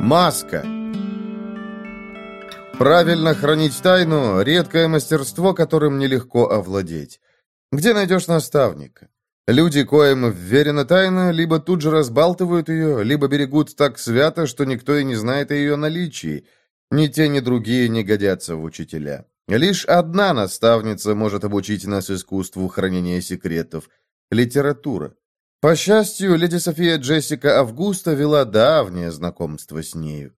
Маска. Правильно хранить тайну – редкое мастерство, которым нелегко овладеть. Где найдешь наставника? Люди, коим вверена тайна, либо тут же разбалтывают ее, либо берегут так свято, что никто и не знает о ее наличии. Ни те, ни другие не годятся в учителя. Лишь одна наставница может обучить нас искусству хранения секретов – литература. По счастью, леди София Джессика Августа вела давнее знакомство с нею.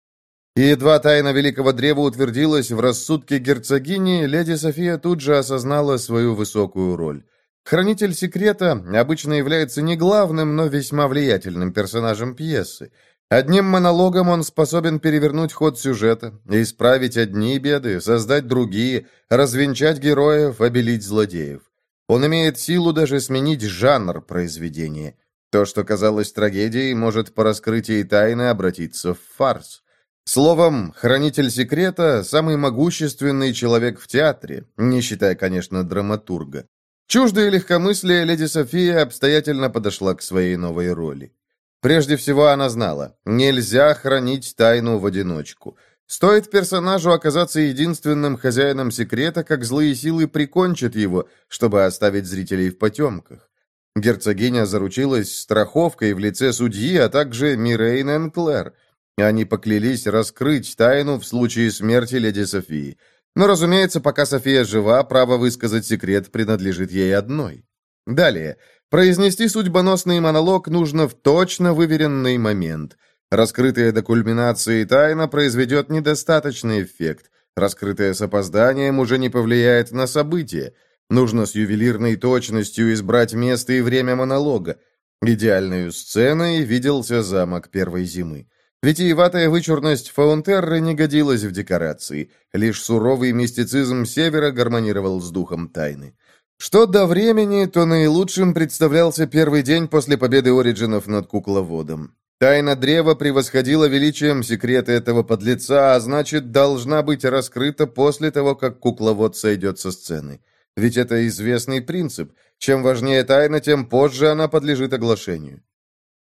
И едва тайна Великого Древа утвердилась в рассудке герцогини, леди София тут же осознала свою высокую роль. Хранитель секрета обычно является не главным, но весьма влиятельным персонажем пьесы. Одним монологом он способен перевернуть ход сюжета, исправить одни беды, создать другие, развенчать героев, обелить злодеев. Он имеет силу даже сменить жанр произведения. То, что казалось трагедией, может по раскрытии тайны обратиться в фарс. Словом, хранитель секрета – самый могущественный человек в театре, не считая, конечно, драматурга. Чуждое легкомыслие леди София обстоятельно подошла к своей новой роли. Прежде всего она знала, нельзя хранить тайну в одиночку. Стоит персонажу оказаться единственным хозяином секрета, как злые силы прикончат его, чтобы оставить зрителей в потемках. Герцогиня заручилась страховкой в лице судьи, а также Мирейн Энклер. Они поклялись раскрыть тайну в случае смерти леди Софии – но, разумеется, пока София жива, право высказать секрет принадлежит ей одной. Далее. Произнести судьбоносный монолог нужно в точно выверенный момент. Раскрытая до кульминации тайна произведет недостаточный эффект. Раскрытая с опозданием уже не повлияет на события. Нужно с ювелирной точностью избрать место и время монолога. Идеальной сценой виделся замок первой зимы. Витиеватая вычурность Фаунтерры не годилась в декорации. Лишь суровый мистицизм севера гармонировал с духом тайны. Что до времени, то наилучшим представлялся первый день после победы Ориджинов над кукловодом. Тайна древа превосходила величием секреты этого подлеца, а значит, должна быть раскрыта после того, как кукловод сойдет со сцены. Ведь это известный принцип. Чем важнее тайна, тем позже она подлежит оглашению.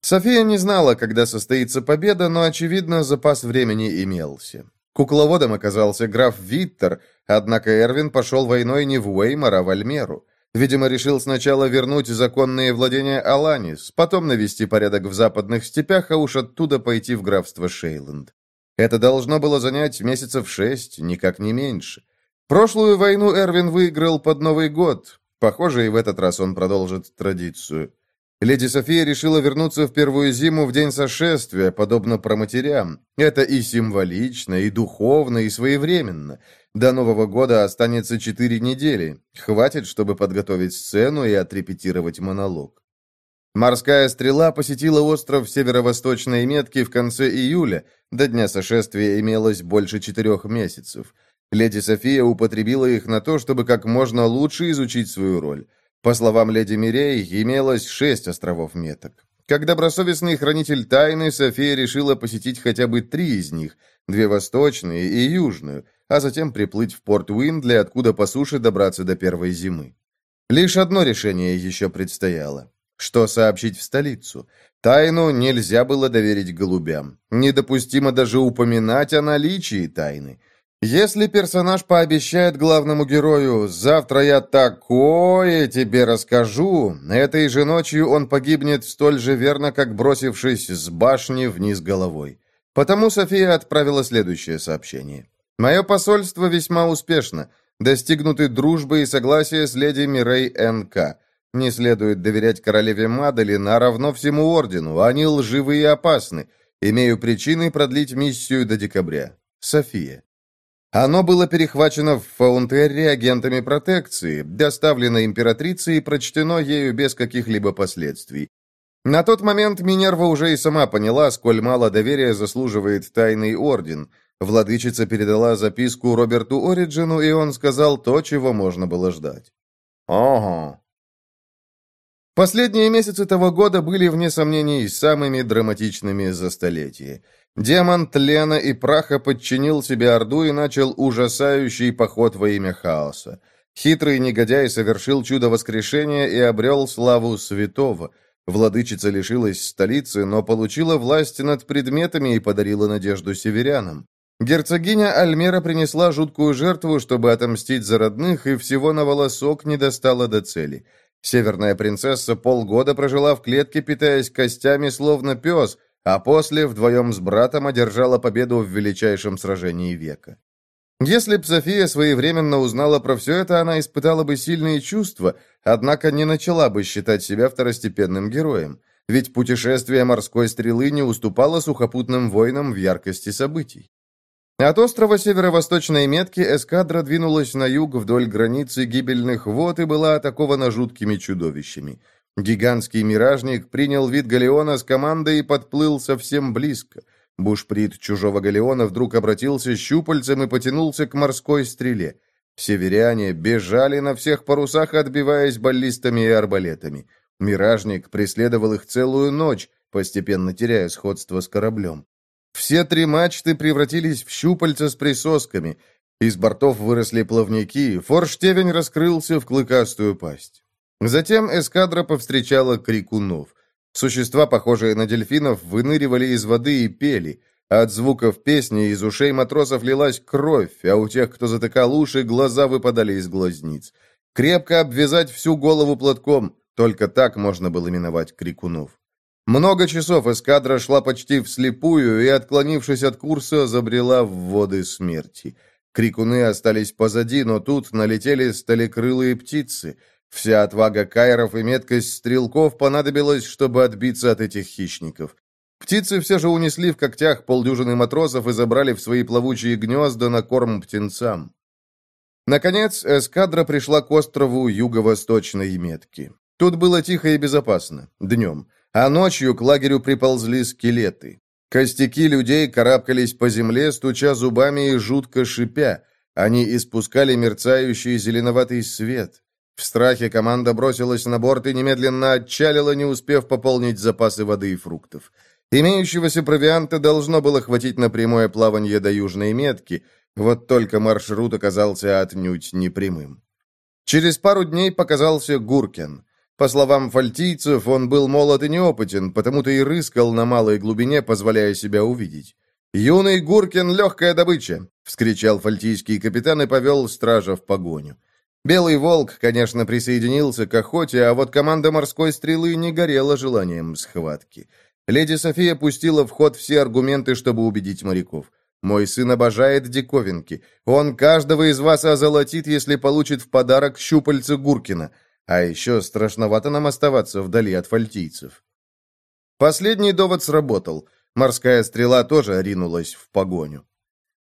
София не знала, когда состоится победа, но, очевидно, запас времени имелся. Кукловодом оказался граф Виттер, однако Эрвин пошел войной не в Уэймор, а в Альмеру. Видимо, решил сначала вернуть законные владения Аланис, потом навести порядок в западных степях, а уж оттуда пойти в графство Шейланд. Это должно было занять месяцев шесть, никак не меньше. Прошлую войну Эрвин выиграл под Новый год. Похоже, и в этот раз он продолжит традицию. Леди София решила вернуться в первую зиму в день сошествия, подобно проматерям. Это и символично, и духовно, и своевременно. До Нового года останется четыре недели. Хватит, чтобы подготовить сцену и отрепетировать монолог. Морская стрела посетила остров северо-восточной метки в конце июля. До дня сошествия имелось больше четырех месяцев. Леди София употребила их на то, чтобы как можно лучше изучить свою роль. По словам леди Мирей, имелось шесть островов меток. Как добросовестный хранитель тайны, София решила посетить хотя бы три из них, две восточные и южную, а затем приплыть в порт Уиндли, откуда по суше добраться до первой зимы. Лишь одно решение еще предстояло. Что сообщить в столицу? Тайну нельзя было доверить голубям. Недопустимо даже упоминать о наличии тайны. Если персонаж пообещает главному герою «завтра я такое тебе расскажу», этой же ночью он погибнет столь же верно, как бросившись с башни вниз головой. Потому София отправила следующее сообщение. «Мое посольство весьма успешно. Достигнуты дружбы и согласия с леди Мирей Н.К. Не следует доверять королеве Мадалин, а равно всему ордену. Они лживы и опасны. Имею причины продлить миссию до декабря. София». Оно было перехвачено в Фаунтерре агентами протекции, доставлено императрицей и прочтено ею без каких-либо последствий. На тот момент Минерва уже и сама поняла, сколь мало доверия заслуживает тайный орден. Владычица передала записку Роберту Ориджину, и он сказал то, чего можно было ждать. «Ого, Последние месяцы того года были, вне сомнений, самыми драматичными за столетие. Демон тлена и праха подчинил себе Орду и начал ужасающий поход во имя хаоса. Хитрый негодяй совершил чудо воскрешения и обрел славу святого. Владычица лишилась столицы, но получила власть над предметами и подарила надежду северянам. Герцогиня Альмера принесла жуткую жертву, чтобы отомстить за родных, и всего на волосок не достала до цели. Северная принцесса полгода прожила в клетке, питаясь костями, словно пес, а после вдвоем с братом одержала победу в величайшем сражении века. Если б София своевременно узнала про все это, она испытала бы сильные чувства, однако не начала бы считать себя второстепенным героем, ведь путешествие морской стрелы не уступало сухопутным войнам в яркости событий. От острова Северо-Восточной Метки эскадра двинулась на юг вдоль границы гибельных вод и была атакована жуткими чудовищами. Гигантский миражник принял вид галеона с командой и подплыл совсем близко – Бушприт чужого галеона вдруг обратился щупальцем и потянулся к морской стреле. Северяне бежали на всех парусах, отбиваясь баллистами и арбалетами. Миражник преследовал их целую ночь, постепенно теряя сходство с кораблем. Все три мачты превратились в щупальца с присосками. Из бортов выросли плавники, форштевень раскрылся в клыкастую пасть. Затем эскадра повстречала крикунов. Существа, похожие на дельфинов, выныривали из воды и пели. От звуков песни из ушей матросов лилась кровь, а у тех, кто затыкал уши, глаза выпадали из глазниц. Крепко обвязать всю голову платком, только так можно было миновать крикунов. Много часов эскадра шла почти вслепую и, отклонившись от курса, забрела в воды смерти. Крикуны остались позади, но тут налетели сталекрылые птицы — Вся отвага кайров и меткость стрелков понадобилась, чтобы отбиться от этих хищников. Птицы все же унесли в когтях полдюжины матросов и забрали в свои плавучие гнезда на корм птенцам. Наконец, эскадра пришла к острову юго-восточной метки. Тут было тихо и безопасно, днем, а ночью к лагерю приползли скелеты. Костяки людей карабкались по земле, стуча зубами и жутко шипя. Они испускали мерцающий зеленоватый свет. В страхе команда бросилась на борт и немедленно отчалила, не успев пополнить запасы воды и фруктов. Имеющегося провианта должно было хватить на прямое плавание до Южной Метки, вот только маршрут оказался отнюдь непрямым. Через пару дней показался Гуркен. По словам фальтийцев, он был молод и неопытен, потому-то и рыскал на малой глубине, позволяя себя увидеть. «Юный Гуркен — легкая добыча!» — вскричал фальтийский капитан и повел стража в погоню. Белый волк, конечно, присоединился к охоте, а вот команда морской стрелы не горела желанием схватки. Леди София пустила в ход все аргументы, чтобы убедить моряков. «Мой сын обожает диковинки. Он каждого из вас озолотит, если получит в подарок щупальце Гуркина. А еще страшновато нам оставаться вдали от фальтийцев». Последний довод сработал. Морская стрела тоже ринулась в погоню.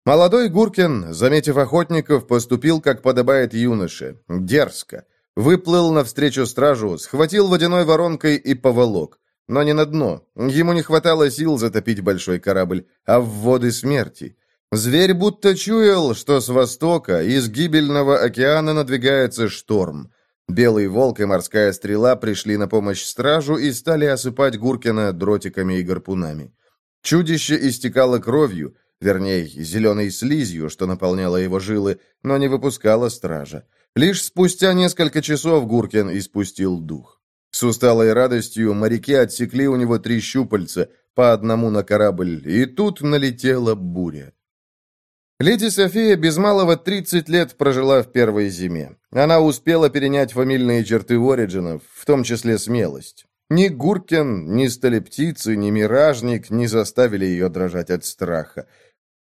Молодой Гуркин, заметив охотников, поступил, как подобает юноше, дерзко. Выплыл навстречу стражу, схватил водяной воронкой и поволок. Но не на дно. Ему не хватало сил затопить большой корабль, а в воды смерти. Зверь будто чуял, что с востока, из гибельного океана надвигается шторм. Белый волк и морская стрела пришли на помощь стражу и стали осыпать Гуркина дротиками и гарпунами. Чудище истекало кровью, вернее, зеленой слизью, что наполняло его жилы, но не выпускало стража. Лишь спустя несколько часов Гуркин испустил дух. С усталой радостью моряки отсекли у него три щупальца, по одному на корабль, и тут налетела буря. Леди София без малого 30 лет прожила в первой зиме. Она успела перенять фамильные черты Ориджинов, в том числе смелость. Ни Гуркин, ни Столептицы, ни Миражник не заставили ее дрожать от страха.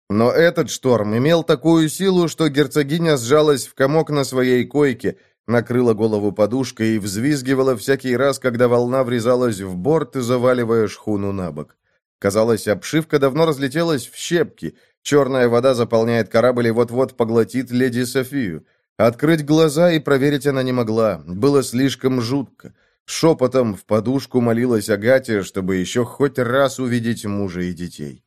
Но этот шторм имел такую силу, что герцогиня сжалась в комок на своей койке, накрыла голову подушкой и взвизгивала всякий раз, когда волна врезалась в борт, заваливая шхуну на бок. Казалось, обшивка давно разлетелась в щепки. Черная вода заполняет корабль и вот-вот поглотит леди Софию. Открыть глаза и проверить она не могла. Было слишком жутко. Шепотом в подушку молилась Агате, чтобы еще хоть раз увидеть мужа и детей.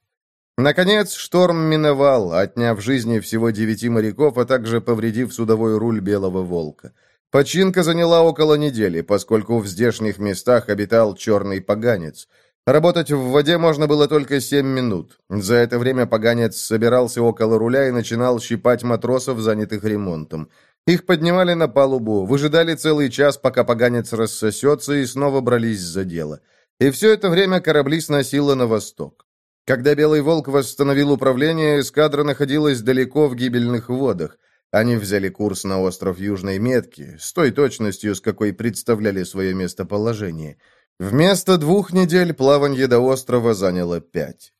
Наконец, шторм миновал, отняв жизни всего девяти моряков, а также повредив судовой руль Белого Волка. Починка заняла около недели, поскольку в здешних местах обитал черный поганец. Работать в воде можно было только семь минут. За это время поганец собирался около руля и начинал щипать матросов, занятых ремонтом. Их поднимали на палубу, выжидали целый час, пока поганец рассосется, и снова брались за дело. И все это время корабли сносило на восток. Когда Белый Волк восстановил управление, эскадра находилась далеко в гибельных водах. Они взяли курс на остров Южной Метки, с той точностью, с какой представляли свое местоположение. Вместо двух недель плаванье до острова заняло пять.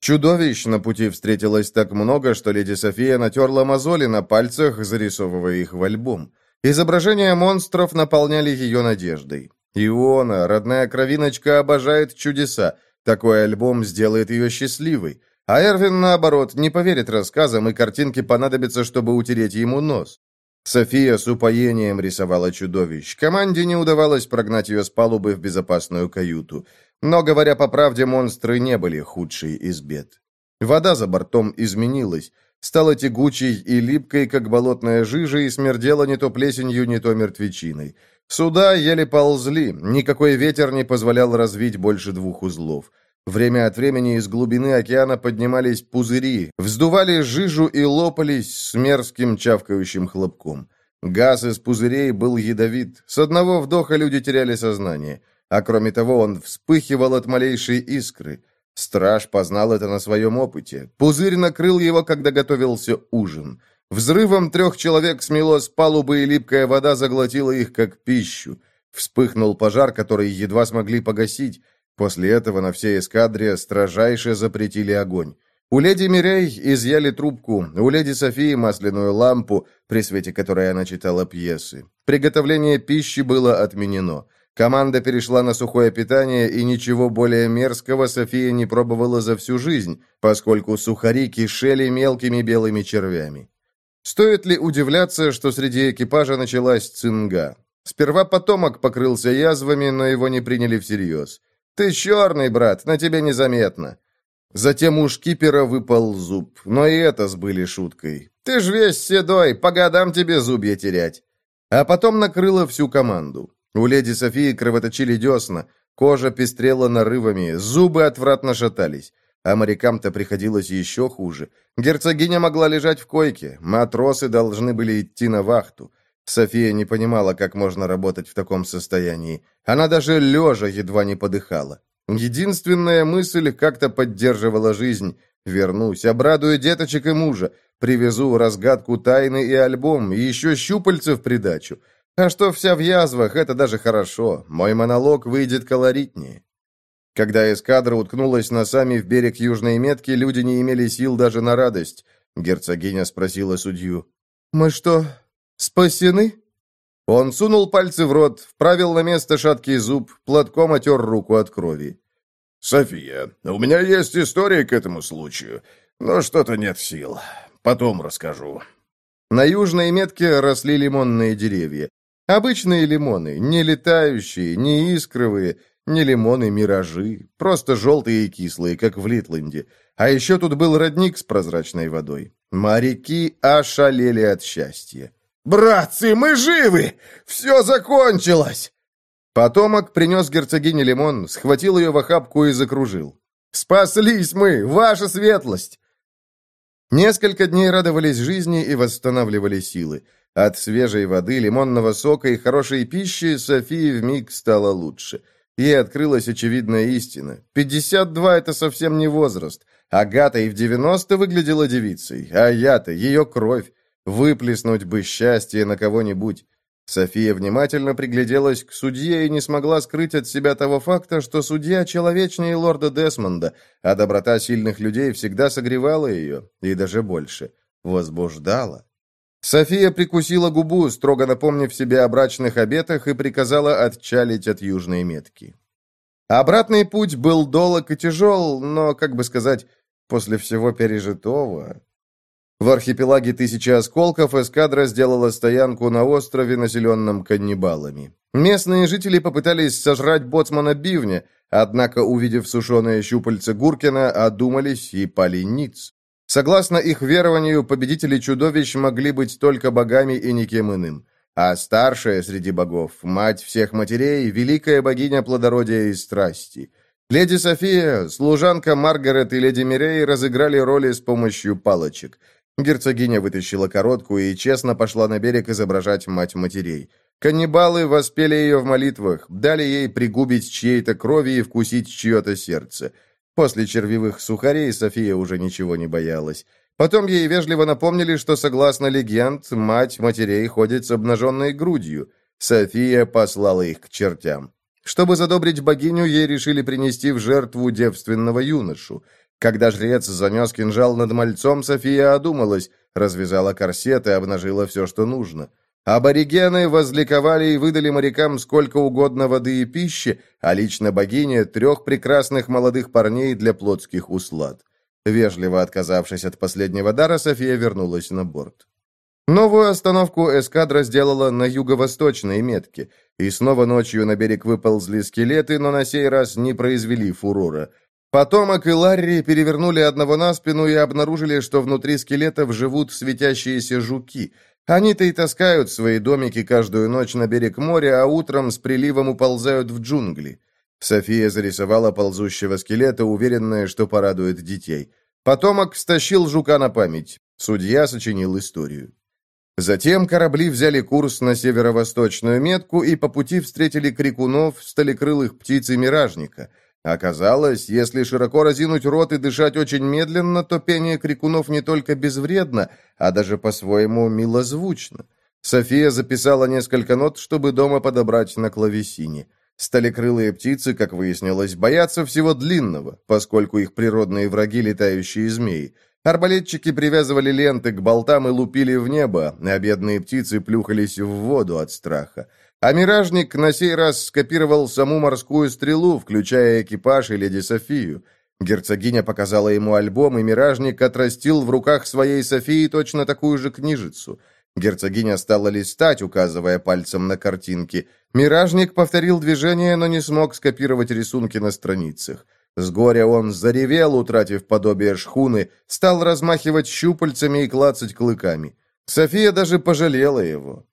Чудовищ на пути встретилось так много, что леди София натерла мозоли на пальцах, зарисовывая их в альбом. Изображения монстров наполняли ее надеждой. Иона, родная кровиночка, обожает чудеса. Такой альбом сделает ее счастливой. А Эрвин, наоборот, не поверит рассказам, и картинки понадобятся, чтобы утереть ему нос. София с упоением рисовала чудовищ. Команде не удавалось прогнать ее с палубы в безопасную каюту. Но, говоря по правде, монстры не были худшей из бед. Вода за бортом изменилась, стала тягучей и липкой, как болотная жижа, и смердела не то плесенью, не то мертвечиной. Суда еле ползли, никакой ветер не позволял развить больше двух узлов. Время от времени из глубины океана поднимались пузыри, вздували жижу и лопались с мерзким чавкающим хлопком. Газ из пузырей был ядовит. С одного вдоха люди теряли сознание. А кроме того, он вспыхивал от малейшей искры. Страж познал это на своем опыте. Пузырь накрыл его, когда готовился ужин. Взрывом трех человек смело с палубы, и липкая вода заглотила их, как пищу. Вспыхнул пожар, который едва смогли погасить. После этого на всей эскадре строжайше запретили огонь. У леди Мирей изъяли трубку, у леди Софии масляную лампу, при свете которой она читала пьесы. Приготовление пищи было отменено. Команда перешла на сухое питание, и ничего более мерзкого София не пробовала за всю жизнь, поскольку сухари кишели мелкими белыми червями. Стоит ли удивляться, что среди экипажа началась цинга? Сперва потомок покрылся язвами, но его не приняли всерьез. «Ты черный, брат, на тебе незаметно». Затем у шкипера выпал зуб, но и это сбыли шуткой. «Ты ж весь седой, по годам тебе зубья терять». А потом накрыло всю команду. У леди Софии кровоточили десна, кожа пестрела нарывами, зубы отвратно шатались. А морякам-то приходилось еще хуже. Герцогиня могла лежать в койке, матросы должны были идти на вахту. София не понимала, как можно работать в таком состоянии. Она даже лежа едва не подыхала. Единственная мысль как-то поддерживала жизнь. Вернусь, обрадую деточек и мужа, привезу разгадку тайны и альбом, и еще щупальца в придачу. А что вся в язвах, это даже хорошо. Мой монолог выйдет колоритнее. Когда эскадра уткнулась носами в берег южной метки, люди не имели сил даже на радость. Герцогиня спросила судью. «Мы что, спасены?» Он сунул пальцы в рот, вправил на место шаткий зуб, платком отер руку от крови. «София, у меня есть история к этому случаю, но что-то нет сил. Потом расскажу». На южной метке росли лимонные деревья. Обычные лимоны, не летающие, не искровые, не лимоны-миражи, просто желтые и кислые, как в Литленде. А еще тут был родник с прозрачной водой. Моряки ошалели от счастья. «Братцы, мы живы! Все закончилось!» Потомок принес герцогине лимон, схватил ее в охапку и закружил. «Спаслись мы! Ваша светлость!» Несколько дней радовались жизни и восстанавливали силы. От свежей воды, лимонного сока и хорошей пищи Софии вмиг стало лучше. Ей открылась очевидная истина. 52 — это совсем не возраст. Агата и в 90 выглядела девицей, а я-то, ее кровь. Выплеснуть бы счастье на кого-нибудь. София внимательно пригляделась к судье и не смогла скрыть от себя того факта, что судья человечнее лорда Десмонда, а доброта сильных людей всегда согревала ее, и даже больше, возбуждала. София прикусила губу, строго напомнив себе о брачных обетах, и приказала отчалить от южной метки. Обратный путь был долг и тяжел, но, как бы сказать, после всего пережитого... В архипелаге Тысячи Осколков эскадра сделала стоянку на острове, населенном каннибалами. Местные жители попытались сожрать боцмана Бивня, однако, увидев сушеное щупальце Гуркина, одумались и пали ниц. Согласно их верованию, победители чудовищ могли быть только богами и никем иным. А старшая среди богов, мать всех матерей, великая богиня плодородия и страсти. Леди София, служанка Маргарет и леди Мирей разыграли роли с помощью палочек. Герцогиня вытащила короткую и честно пошла на берег изображать мать матерей. Каннибалы воспели ее в молитвах, дали ей пригубить чьей-то крови и вкусить чье-то сердце. После червивых сухарей София уже ничего не боялась. Потом ей вежливо напомнили, что, согласно легенд, мать матерей ходит с обнаженной грудью. София послала их к чертям. Чтобы задобрить богиню, ей решили принести в жертву девственного юношу. Когда жрец занес кинжал над мальцом, София одумалась, развязала корсет и обнажила все, что нужно. Аборигены возликовали и выдали морякам сколько угодно воды и пищи, а лично богине трех прекрасных молодых парней для плотских услад. Вежливо отказавшись от последнего дара, София вернулась на борт. Новую остановку эскадра сделала на юго-восточной метке, и снова ночью на берег выползли скелеты, но на сей раз не произвели фурора. Потомок и Ларри перевернули одного на спину и обнаружили, что внутри скелетов живут светящиеся жуки. Они-то и таскают свои домики каждую ночь на берег моря, а утром с приливом уползают в джунгли. София зарисовала ползущего скелета, уверенная, что порадует детей. Потомок стащил жука на память. Судья сочинил историю. Затем корабли взяли курс на северо-восточную метку и по пути встретили крикунов, сталекрылых птиц и миражника. Оказалось, если широко разинуть рот и дышать очень медленно, то пение крикунов не только безвредно, а даже по-своему милозвучно. София записала несколько нот, чтобы дома подобрать на клавесине. Сталекрылые птицы, как выяснилось, боятся всего длинного, поскольку их природные враги – летающие змеи. Арбалетчики привязывали ленты к болтам и лупили в небо, а бедные птицы плюхались в воду от страха. А миражник на сей раз скопировал саму морскую стрелу, включая экипаж и леди Софию. Герцогиня показала ему альбом, и миражник отрастил в руках своей Софии точно такую же книжицу – Герцогиня стала листать, указывая пальцем на картинки. Миражник повторил движение, но не смог скопировать рисунки на страницах. С горя он заревел, утратив подобие шхуны, стал размахивать щупальцами и клацать клыками. София даже пожалела его.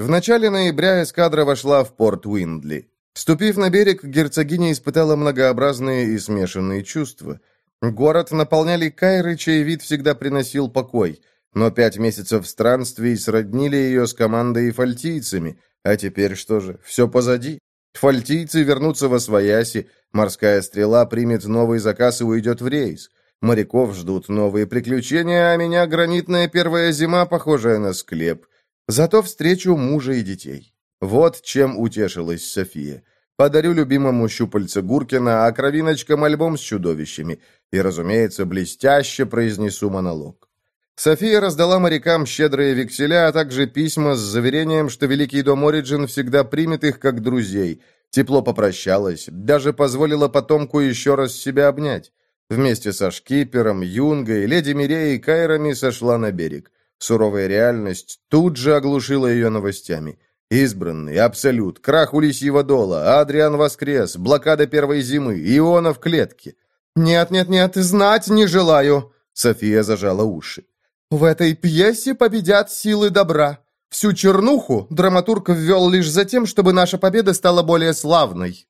В начале ноября эскадра вошла в порт Уиндли. Ступив на берег, герцогиня испытала многообразные и смешанные чувства. Город наполняли кайры, чей вид всегда приносил покой. Но пять месяцев странствий сроднили ее с командой и фальтийцами. А теперь что же, все позади? Фальтийцы вернутся во свояси, морская стрела примет новый заказ и уйдет в рейс. Моряков ждут новые приключения, а меня гранитная первая зима, похожая на склеп. Зато встречу мужа и детей. Вот чем утешилась София. Подарю любимому щупальце Гуркина, а кровиночкам альбом с чудовищами. И, разумеется, блестяще произнесу монолог. София раздала морякам щедрые векселя, а также письма с заверением, что Великий дом Ориджин всегда примет их как друзей. Тепло попрощалась, даже позволила потомку еще раз себя обнять. Вместе со шкипером, юнгой, леди Миреей и Кайрами сошла на берег. Суровая реальность тут же оглушила ее новостями. Избранный, Абсолют, крах у Лисьего дола, Адриан воскрес, блокада первой зимы, Иона в клетке. «Нет-нет-нет, знать не желаю!» София зажала уши. В этой пьесе победят силы добра. Всю чернуху драматург ввел лишь за тем, чтобы наша победа стала более славной.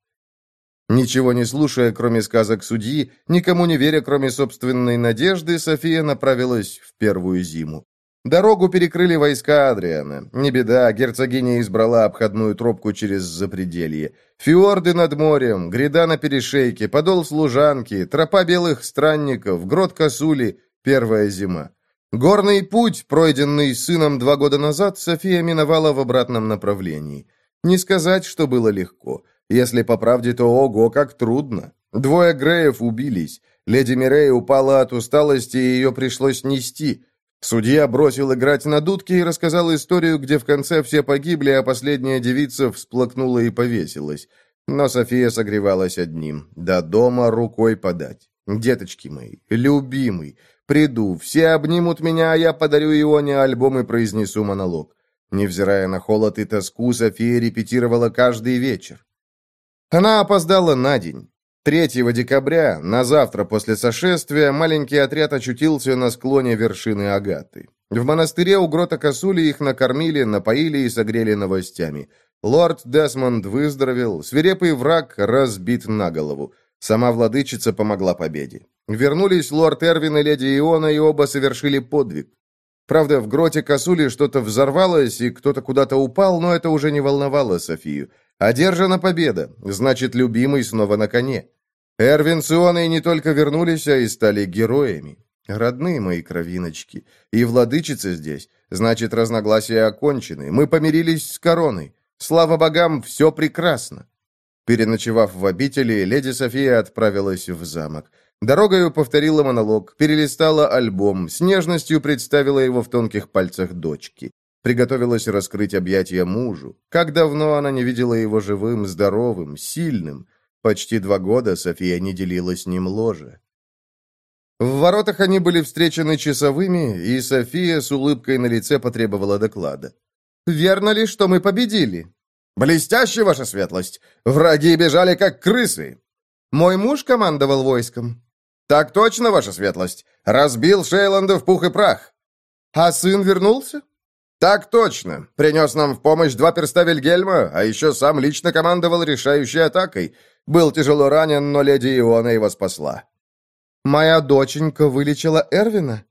Ничего не слушая, кроме сказок судьи, никому не веря, кроме собственной надежды, София направилась в первую зиму. Дорогу перекрыли войска Адриана. Не беда, герцогиня избрала обходную тропку через запределье. Фьорды над морем, гряда на перешейке, подол служанки, тропа белых странников, грот косули, первая зима. Горный путь, пройденный сыном два года назад, София миновала в обратном направлении. Не сказать, что было легко. Если по правде, то ого, как трудно. Двое Греев убились. Леди Мирей упала от усталости, и ее пришлось нести. Судья бросил играть на дудке и рассказал историю, где в конце все погибли, а последняя девица всплакнула и повесилась. Но София согревалась одним. До дома рукой подать. Деточки мои, любимый, Приду, все обнимут меня, а я подарю Ионе альбом и произнесу монолог. Невзирая на холод и тоску, София репетировала каждый вечер. Она опоздала на день. 3 декабря, на завтра после сошествия, маленький отряд очутился на склоне вершины Агаты. В монастыре у грота Косули их накормили, напоили и согрели новостями. Лорд Десмонд выздоровел, свирепый враг разбит на голову. Сама владычица помогла победе. Вернулись лорд Эрвин и леди Иона, и оба совершили подвиг. Правда, в гроте косули что-то взорвалось, и кто-то куда-то упал, но это уже не волновало Софию. Одержана победа, значит, любимый снова на коне. Эрвин с Ионой не только вернулись, а и стали героями. Родные мои кровиночки. И владычица здесь. Значит, разногласия окончены. Мы помирились с короной. Слава богам, все прекрасно. Переночевав в обители, леди София отправилась в замок. Дорогою повторила монолог, перелистала альбом, с нежностью представила его в тонких пальцах дочки. Приготовилась раскрыть объятия мужу. Как давно она не видела его живым, здоровым, сильным. Почти два года София не делила с ним ложе. В воротах они были встречены часовыми, и София с улыбкой на лице потребовала доклада. «Верно ли, что мы победили?» «Блестяще, ваша светлость! Враги бежали, как крысы!» «Мой муж командовал войском». «Так точно, ваша светлость! Разбил Шейланда в пух и прах!» «А сын вернулся?» «Так точно! Принес нам в помощь два перста Вильгельма, а еще сам лично командовал решающей атакой. Был тяжело ранен, но леди Иона его спасла». «Моя доченька вылечила Эрвина?»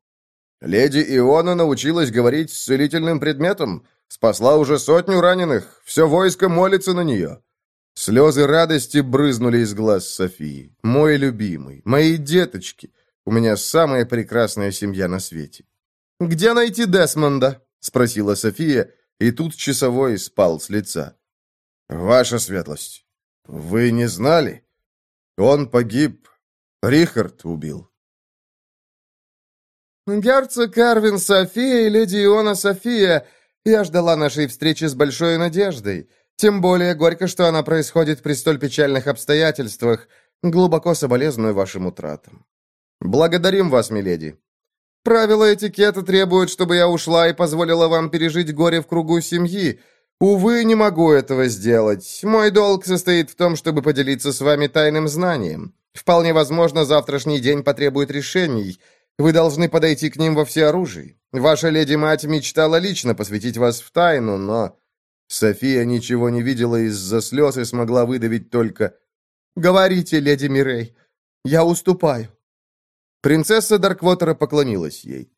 «Леди Иона научилась говорить с целительным предметом. Спасла уже сотню раненых. Все войско молится на нее». Слезы радости брызнули из глаз Софии. «Мой любимый, мои деточки. У меня самая прекрасная семья на свете». «Где найти Десмонда?» — спросила София, и тут часовой спал с лица. «Ваша светлость, вы не знали? Он погиб Рихард убил. «Герцог Эрвин София и леди Иона София. Я ждала нашей встречи с большой надеждой. Тем более горько, что она происходит при столь печальных обстоятельствах. Глубоко соболезную вашим утратам. Благодарим вас, миледи. Правила этикета требуют, чтобы я ушла и позволила вам пережить горе в кругу семьи. Увы, не могу этого сделать. Мой долг состоит в том, чтобы поделиться с вами тайным знанием. Вполне возможно, завтрашний день потребует решений. Вы должны подойти к ним во всеоружии. Ваша леди-мать мечтала лично посвятить вас в тайну, но...» София ничего не видела из-за слез и смогла выдавить только «Говорите, леди Мирей, я уступаю». Принцесса Дарквотера поклонилась ей.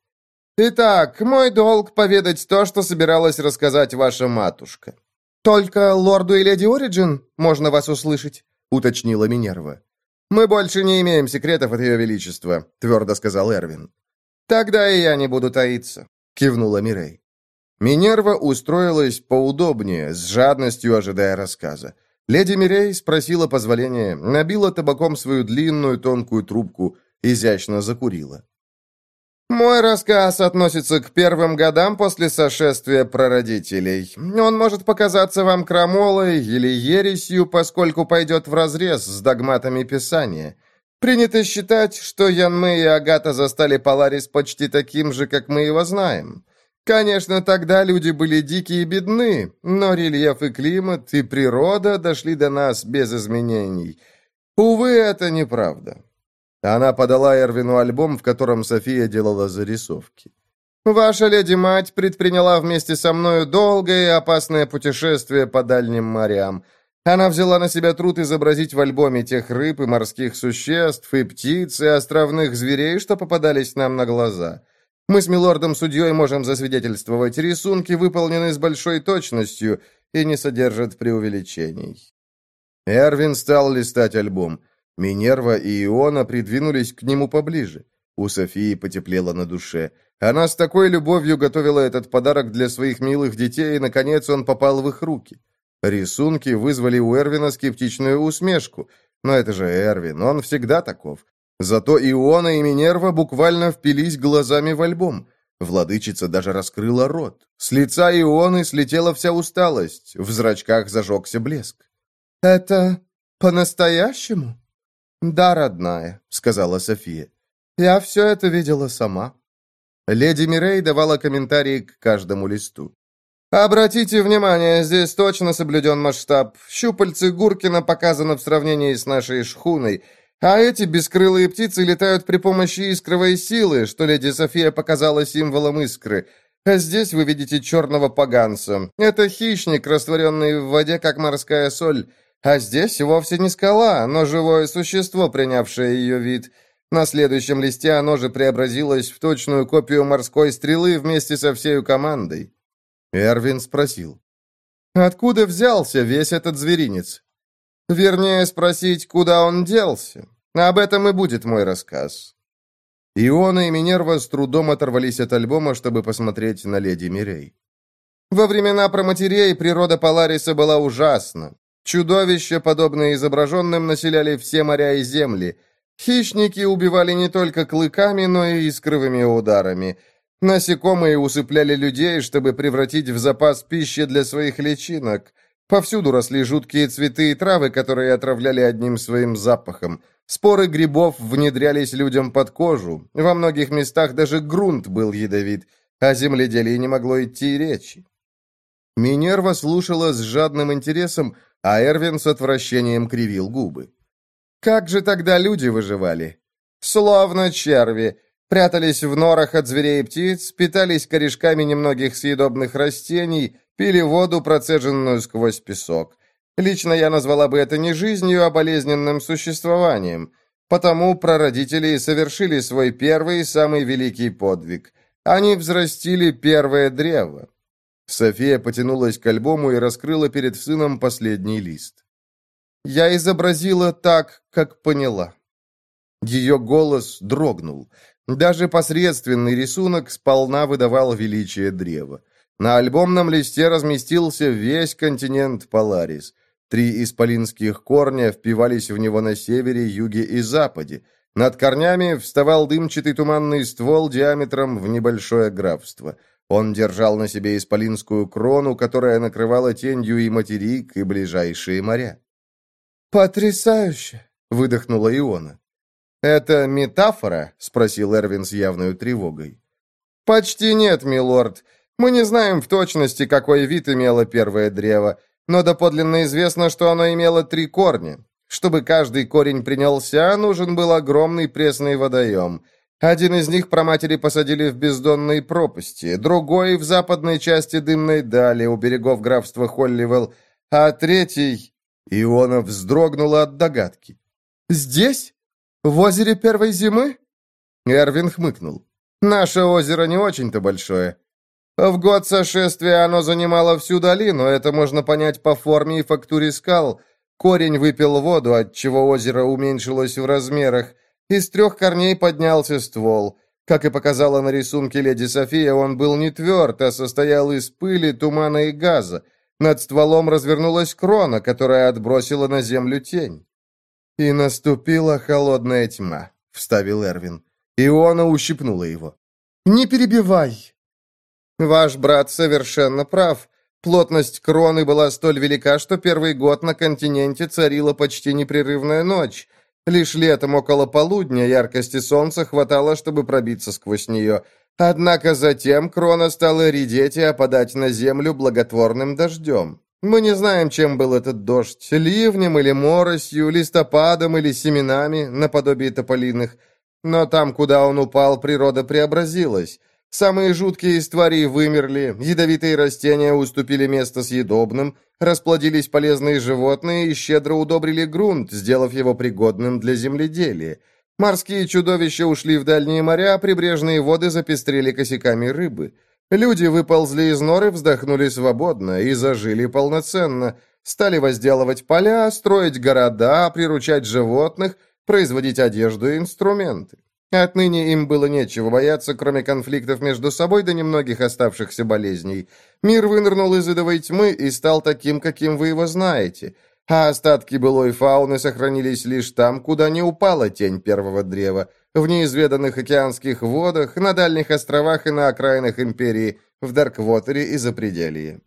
«Итак, мой долг поведать то, что собиралась рассказать ваша матушка». «Только лорду и леди Ориджин можно вас услышать», — уточнила Минерва. «Мы больше не имеем секретов от Ее Величества», — твердо сказал Эрвин. «Тогда и я не буду таиться», — кивнула Мирей. Минерва устроилась поудобнее, с жадностью ожидая рассказа. Леди Мирей спросила позволения, набила табаком свою длинную тонкую трубку, изящно закурила. Мой рассказ относится к первым годам после сошествия прародителей. Он может показаться вам крамолой или ересью, поскольку пойдет вразрез с догматами Писания. Принято считать, что Янмэ и Агата застали Поларис почти таким же, как мы его знаем. Конечно, тогда люди были дикие и бедны, но рельеф и климат, и природа дошли до нас без изменений. Увы, это неправда. Она подала Эрвину альбом, в котором София делала зарисовки. «Ваша леди-мать предприняла вместе со мною долгое и опасное путешествие по дальним морям. Она взяла на себя труд изобразить в альбоме тех рыб и морских существ, и птиц, и островных зверей, что попадались нам на глаза. Мы с милордом-судьей можем засвидетельствовать, рисунки выполнены с большой точностью и не содержат преувеличений». Эрвин стал листать альбом. Минерва и Иона придвинулись к нему поближе. У Софии потеплело на душе. Она с такой любовью готовила этот подарок для своих милых детей, и, наконец, он попал в их руки. Рисунки вызвали у Эрвина скептичную усмешку. Но это же Эрвин, он всегда таков. Зато Иона и Минерва буквально впились глазами в альбом. Владычица даже раскрыла рот. С лица Ионы слетела вся усталость, в зрачках зажегся блеск. «Это по-настоящему?» «Да, родная», — сказала София. «Я все это видела сама». Леди Мирей давала комментарии к каждому листу. «Обратите внимание, здесь точно соблюден масштаб. Щупальцы Гуркина показаны в сравнении с нашей шхуной, а эти бескрылые птицы летают при помощи искровой силы, что леди София показала символом искры. А здесь вы видите черного поганца. Это хищник, растворенный в воде, как морская соль. А здесь вовсе не скала, но живое существо, принявшее ее вид. На следующем листе оно же преобразилось в точную копию морской стрелы вместе со всей командой. Эрвин спросил. «Откуда взялся весь этот зверинец?» «Вернее, спросить, куда он делся. Об этом и будет мой рассказ». Иона и Минерва с трудом оторвались от альбома, чтобы посмотреть на леди Мирей. Во времена проматерей природа Полариса была ужасна. Чудовища, подобные изображенным, населяли все моря и земли. Хищники убивали не только клыками, но и искровыми ударами. Насекомые усыпляли людей, чтобы превратить в запас пищи для своих личинок. Повсюду росли жуткие цветы и травы, которые отравляли одним своим запахом. Споры грибов внедрялись людям под кожу. Во многих местах даже грунт был ядовит. О земледелии не могло идти и речи. Минерва слушала с жадным интересом, а Эрвин с отвращением кривил губы. «Как же тогда люди выживали? Словно черви. Прятались в норах от зверей и птиц, питались корешками немногих съедобных растений, пили воду, процеженную сквозь песок. Лично я назвала бы это не жизнью, а болезненным существованием. Потому прародители совершили свой первый и самый великий подвиг. Они взрастили первое древо. София потянулась к альбому и раскрыла перед сыном последний лист. «Я изобразила так, как поняла». Ее голос дрогнул. Даже посредственный рисунок сполна выдавал величие древа. На альбомном листе разместился весь континент Поларис. Три исполинских корня впивались в него на севере, юге и западе. Над корнями вставал дымчатый туманный ствол диаметром в небольшое графство – он держал на себе исполинскую крону, которая накрывала тенью и материк, и ближайшие моря. «Потрясающе!» — выдохнула Иона. «Это метафора?» — спросил Эрвин с явной тревогой. «Почти нет, милорд. Мы не знаем в точности, какой вид имело первое древо, но доподлинно известно, что оно имело три корня. Чтобы каждый корень принялся, нужен был огромный пресный водоем — один из них проматери посадили в бездонной пропасти, другой — в западной части дымной дали у берегов графства Холливелл, а третий... Иона вздрогнула от догадки. «Здесь? В озере первой зимы?» Эрвин хмыкнул. «Наше озеро не очень-то большое. В год сошествия оно занимало всю долину, это можно понять по форме и фактуре скал. Корень выпил воду, отчего озеро уменьшилось в размерах. Из трех корней поднялся ствол. Как и показала на рисунке леди София, он был не тверд, а состоял из пыли, тумана и газа. Над стволом развернулась крона, которая отбросила на землю тень. «И наступила холодная тьма», — вставил Эрвин. Иона ущипнула его. «Не перебивай!» «Ваш брат совершенно прав. Плотность кроны была столь велика, что первый год на континенте царила почти непрерывная ночь. Лишь летом около полудня яркости солнца хватало, чтобы пробиться сквозь нее. Однако затем крона стала редеть и опадать на землю благотворным дождем. Мы не знаем, чем был этот дождь, ливнем или моросью, листопадом или семенами, наподобие тополиных. Но там, куда он упал, природа преобразилась. Самые жуткие из тварей вымерли, ядовитые растения уступили место съедобным, расплодились полезные животные и щедро удобрили грунт, сделав его пригодным для земледелия. Морские чудовища ушли в дальние моря, а прибрежные воды запестрели косяками рыбы. Люди выползли из норы, вздохнули свободно и зажили полноценно. Стали возделывать поля, строить города, приручать животных, производить одежду и инструменты. Отныне им было нечего бояться, кроме конфликтов между собой да немногих оставшихся болезней. Мир вынырнул из идовой тьмы и стал таким, каким вы его знаете. А остатки былой фауны сохранились лишь там, куда не упала тень первого древа, в неизведанных океанских водах, на дальних островах и на окраинах империи, в Дарквотере и Запределье.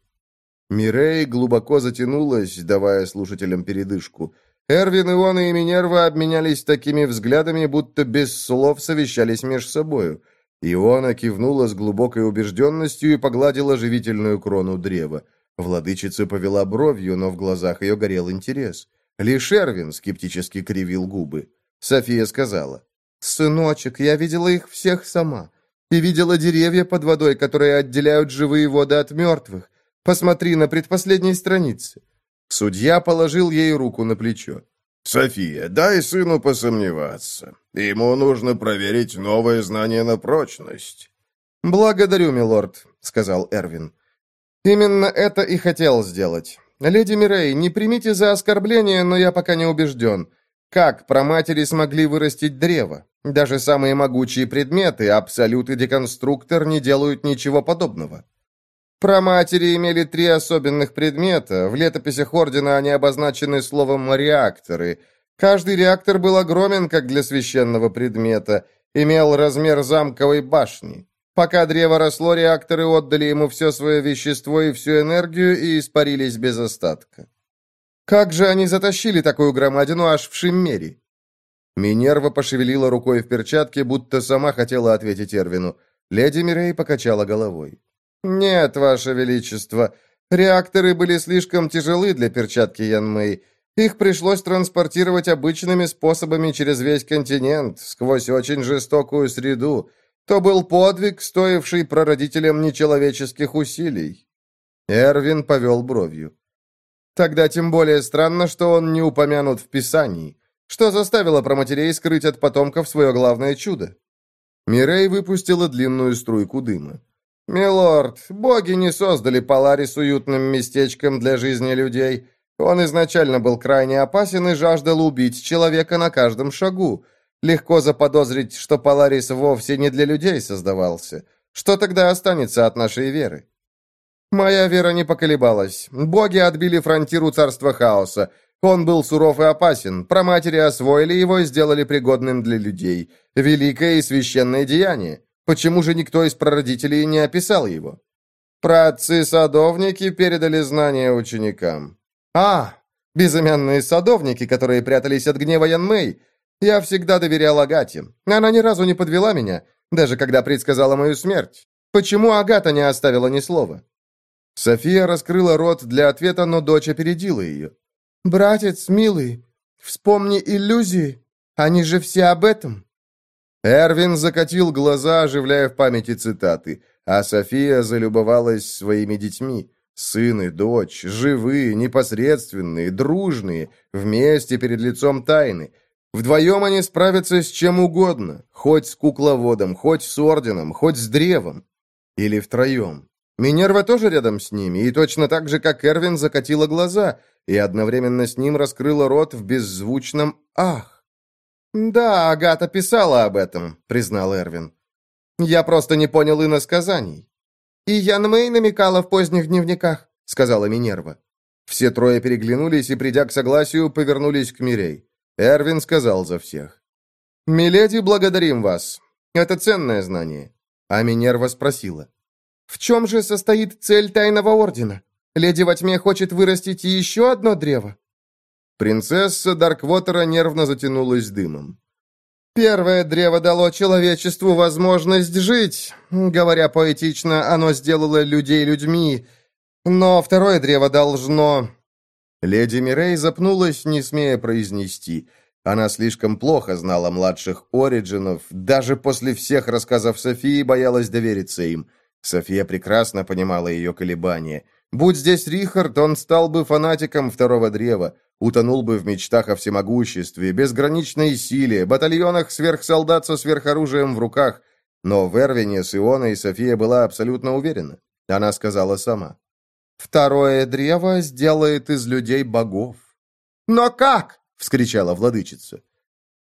Мирей глубоко затянулась, давая слушателям передышку. Эрвин, Иона и Минерва обменялись такими взглядами, будто без слов совещались между собою. Иона кивнула с глубокой убежденностью и погладила живительную крону древа. Владычица повела бровью, но в глазах ее горел интерес. Лишь Эрвин скептически кривил губы. София сказала, «Сыночек, я видела их всех сама. И видела деревья под водой, которые отделяют живые воды от мертвых. Посмотри на предпоследней странице. Судья положил ей руку на плечо. «София, дай сыну посомневаться. Ему нужно проверить новое знание на прочность». «Благодарю, милорд», — сказал Эрвин. «Именно это и хотел сделать. Леди Мирей, не примите за оскорбление, но я пока не убежден. Как проматери смогли вырастить древо? Даже самые могучие предметы, абсолют и деконструктор, не делают ничего подобного». Проматери имели три особенных предмета. В летописях Ордена они обозначены словом «реакторы». Каждый реактор был огромен, как для священного предмета, имел размер замковой башни. Пока древо росло, реакторы отдали ему все свое вещество и всю энергию и испарились без остатка. Как же они затащили такую громадину аж в Шиммере? Минерва пошевелила рукой в перчатке, будто сама хотела ответить Эрвину. Леди Мирей покачала головой. «Нет, Ваше Величество, реакторы были слишком тяжелы для перчатки Янмэй. Их пришлось транспортировать обычными способами через весь континент, сквозь очень жестокую среду. То был подвиг, стоивший прародителям нечеловеческих усилий». Эрвин повел бровью. «Тогда тем более странно, что он не упомянут в Писании. Что заставило проматерей скрыть от потомков свое главное чудо?» Мирей выпустила длинную струйку дыма. «Милорд, боги не создали Поларис уютным местечком для жизни людей. Он изначально был крайне опасен и жаждал убить человека на каждом шагу. Легко заподозрить, что Поларис вовсе не для людей создавался. Что тогда останется от нашей веры?» Моя вера не поколебалась. Боги отбили фронтиру царства хаоса. Он был суров и опасен. Проматери освоили его и сделали пригодным для людей. Великое и священное деяние. Почему же никто из прародителей не описал его? Праотцы-садовники передали знания ученикам. А, безымянные садовники, которые прятались от гнева Янмэй. Я всегда доверял Агате. Она ни разу не подвела меня, даже когда предсказала мою смерть. Почему Агата не оставила ни слова? София раскрыла рот для ответа, но дочь опередила ее. «Братец, милый, вспомни иллюзии. Они же все об этом». Эрвин закатил глаза, оживляя в памяти цитаты, а София залюбовалась своими детьми. Сын и дочь, живые, непосредственные, дружные, вместе перед лицом тайны. Вдвоем они справятся с чем угодно, хоть с кукловодом, хоть с орденом, хоть с древом. Или втроем. Минерва тоже рядом с ними, и точно так же, как Эрвин, закатила глаза, и одновременно с ним раскрыла рот в беззвучном «ах». «Да, Агата писала об этом», — признал Эрвин. «Я просто не понял иносказаний». «И Ян Мэй намекала в поздних дневниках», — сказала Минерва. Все трое переглянулись и, придя к согласию, повернулись к Мирей. Эрвин сказал за всех. «Миледи, благодарим вас. Это ценное знание». А Минерва спросила. «В чем же состоит цель Тайного Ордена? Леди во тьме хочет вырастить еще одно древо?» Принцесса Дарквотера нервно затянулась дымом. «Первое древо дало человечеству возможность жить. Говоря поэтично, оно сделало людей людьми. Но второе древо должно...» Леди Мирей запнулась, не смея произнести. Она слишком плохо знала младших Ориджинов, даже после всех рассказов Софии боялась довериться им. София прекрасно понимала ее колебания. Будь здесь Рихард, он стал бы фанатиком второго древа утонул бы в мечтах о всемогуществе, безграничной силе, батальонах сверхсолдат со сверхоружием в руках. Но в Эрвине с Ионой София была абсолютно уверена. Она сказала сама. «Второе древо сделает из людей богов». «Но как?» — вскричала владычица.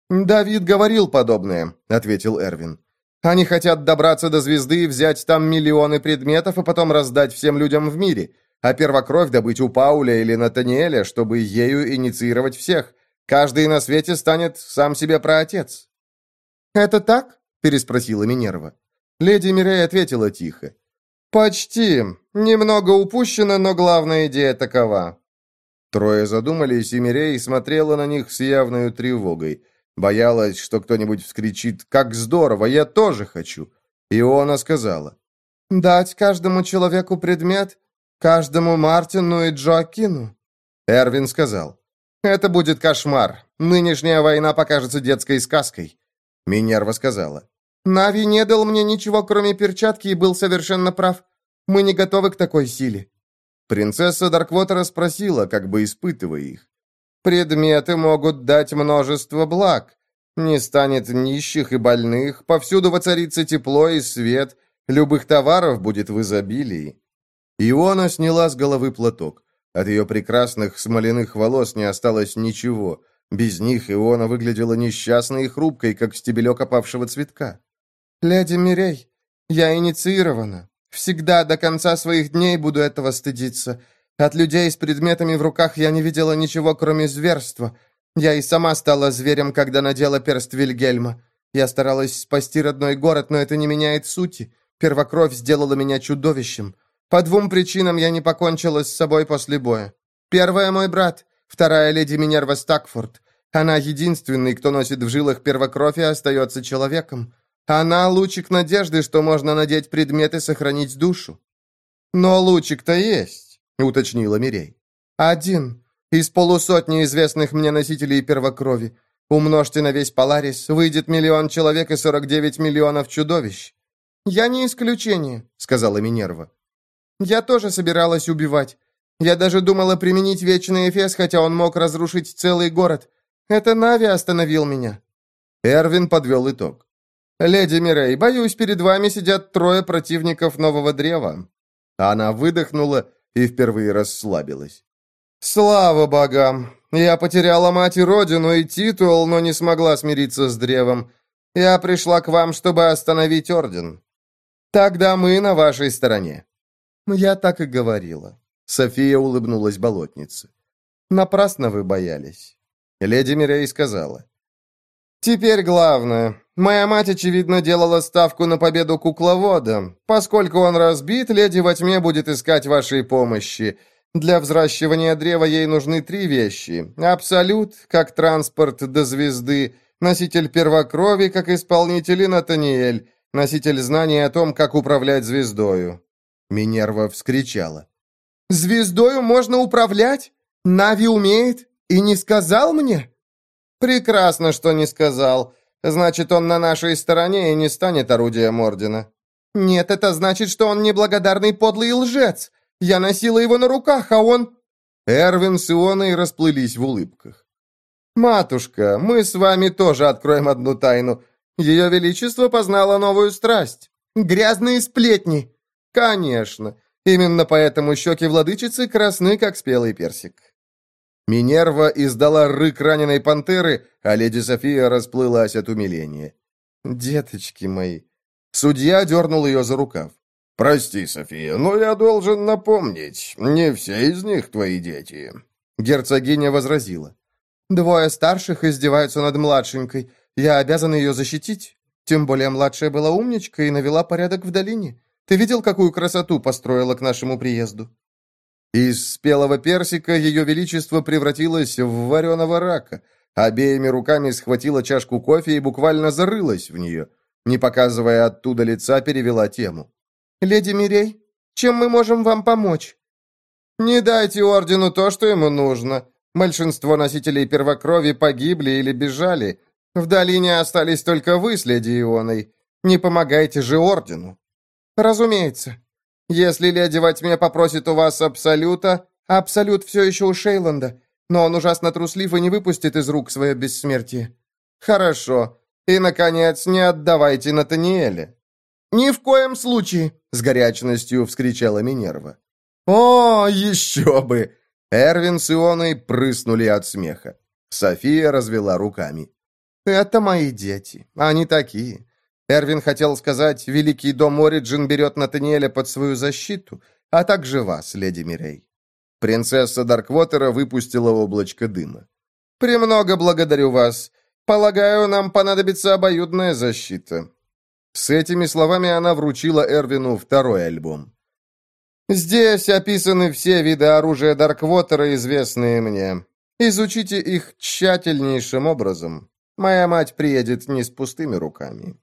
«Давид говорил подобное», — ответил Эрвин. «Они хотят добраться до звезды и взять там миллионы предметов, и потом раздать всем людям в мире а первокровь добыть у Пауля или Натаниэля, чтобы ею инициировать всех. Каждый на свете станет сам себе праотец». «Это так?» — переспросила Минерва. Леди Мирей ответила тихо. «Почти. Немного упущено, но главная идея такова». Трое задумались, и Мирей смотрела на них с явной тревогой. Боялась, что кто-нибудь вскричит «Как здорово! Я тоже хочу!» Иона сказала. «Дать каждому человеку предмет, Каждому Мартину и Джоакину?» Эрвин сказал. «Это будет кошмар. Нынешняя война покажется детской сказкой». Минерва сказала. «Нави не дал мне ничего, кроме перчатки, и был совершенно прав. Мы не готовы к такой силе». Принцесса Дарквотера спросила, как бы испытывая их. «Предметы могут дать множество благ. Не станет нищих и больных, повсюду воцарится тепло и свет, любых товаров будет в изобилии». Иона сняла с головы платок. От ее прекрасных смоляных волос не осталось ничего. Без них Иона выглядела несчастной и хрупкой, как стебелек опавшего цветка. «Леди Мирей, я инициирована. Всегда до конца своих дней буду этого стыдиться. От людей с предметами в руках я не видела ничего, кроме зверства. Я и сама стала зверем, когда надела перст Вильгельма. Я старалась спасти родной город, но это не меняет сути. Первокровь сделала меня чудовищем. По двум причинам я не покончила с собой после боя. Первая — мой брат, вторая — леди Минерва Стакфорд. Она единственный, кто носит в жилах первокровь и остается человеком. Она — лучик надежды, что можно надеть предметы, сохранить душу. Но лучик-то есть, уточнила Мирей. Один. Из полусотни известных мне носителей первокрови. Умножьте на весь Поларис, выйдет миллион человек и 49 миллионов чудовищ. «Я не исключение», — сказала Минерва. «Я тоже собиралась убивать. Я даже думала применить Вечный Эфес, хотя он мог разрушить целый город. Это Нави остановил меня». Эрвин подвел итог. «Леди Мирей, боюсь, перед вами сидят трое противников нового древа». Она выдохнула и впервые расслабилась. «Слава богам! Я потеряла мать и родину, и титул, но не смогла смириться с древом. Я пришла к вам, чтобы остановить орден. Тогда мы на вашей стороне». «Я так и говорила». София улыбнулась болотнице. «Напрасно вы боялись». Леди Мирей сказала. «Теперь главное. Моя мать, очевидно, делала ставку на победу кукловода. Поскольку он разбит, леди во тьме будет искать вашей помощи. Для взращивания древа ей нужны три вещи. Абсолют, как транспорт до звезды, носитель первокрови, как исполнитель и Натаниэль, носитель знаний о том, как управлять звездою». Минерва вскричала. «Звездою можно управлять? Нави умеет? И не сказал мне?» «Прекрасно, что не сказал. Значит, он на нашей стороне и не станет орудием Ордена». «Нет, это значит, что он неблагодарный подлый лжец. Я носила его на руках, а он...» Эрвин с Ионой расплылись в улыбках. «Матушка, мы с вами тоже откроем одну тайну. Ее Величество познало новую страсть. Грязные сплетни. Конечно. Именно поэтому щеки владычицы красны, как спелый персик». Минерва издала рык раненой пантеры, а леди София расплылась от умиления. «Деточки мои!» Судья дернул ее за рукав. «Прости, София, но я должен напомнить, не все из них твои дети». Герцогиня возразила. «Двое старших издеваются над младшенькой. Я обязан ее защитить. Тем более младшая была умничка и навела порядок в долине. Ты видел, какую красоту построила к нашему приезду?» Из спелого персика ее величество превратилось в вареного рака. Обеими руками схватила чашку кофе и буквально зарылась в нее. Не показывая оттуда лица, перевела тему. «Леди Мирей, чем мы можем вам помочь?» «Не дайте ордену то, что ему нужно. Большинство носителей первокрови погибли или бежали. В долине остались только вы с леди Ионой. Не помогайте же ордену». «Разумеется», если леди во тьме попросит у вас Абсолюта, Абсолют все еще у Шейланда, но он ужасно труслив и не выпустит из рук свое бессмертие. Хорошо. И, наконец, не отдавайте Натаниэля. «Ни в коем случае!» — с горячностью вскричала Минерва. «О, еще бы!» Эрвин с Ионой прыснули от смеха. София развела руками. «Это мои дети. Они такие. Эрвин хотел сказать, Великий дом Ориджин берет Натаниэля под свою защиту, а также вас, леди Мирей. Принцесса Дарквотера выпустила облачко дыма. «Премного благодарю вас. Полагаю, нам понадобится обоюдная защита». С этими словами она вручила Эрвину второй альбом. «Здесь описаны все виды оружия Дарквотера, известные мне. Изучите их тщательнейшим образом. Моя мать приедет не с пустыми руками».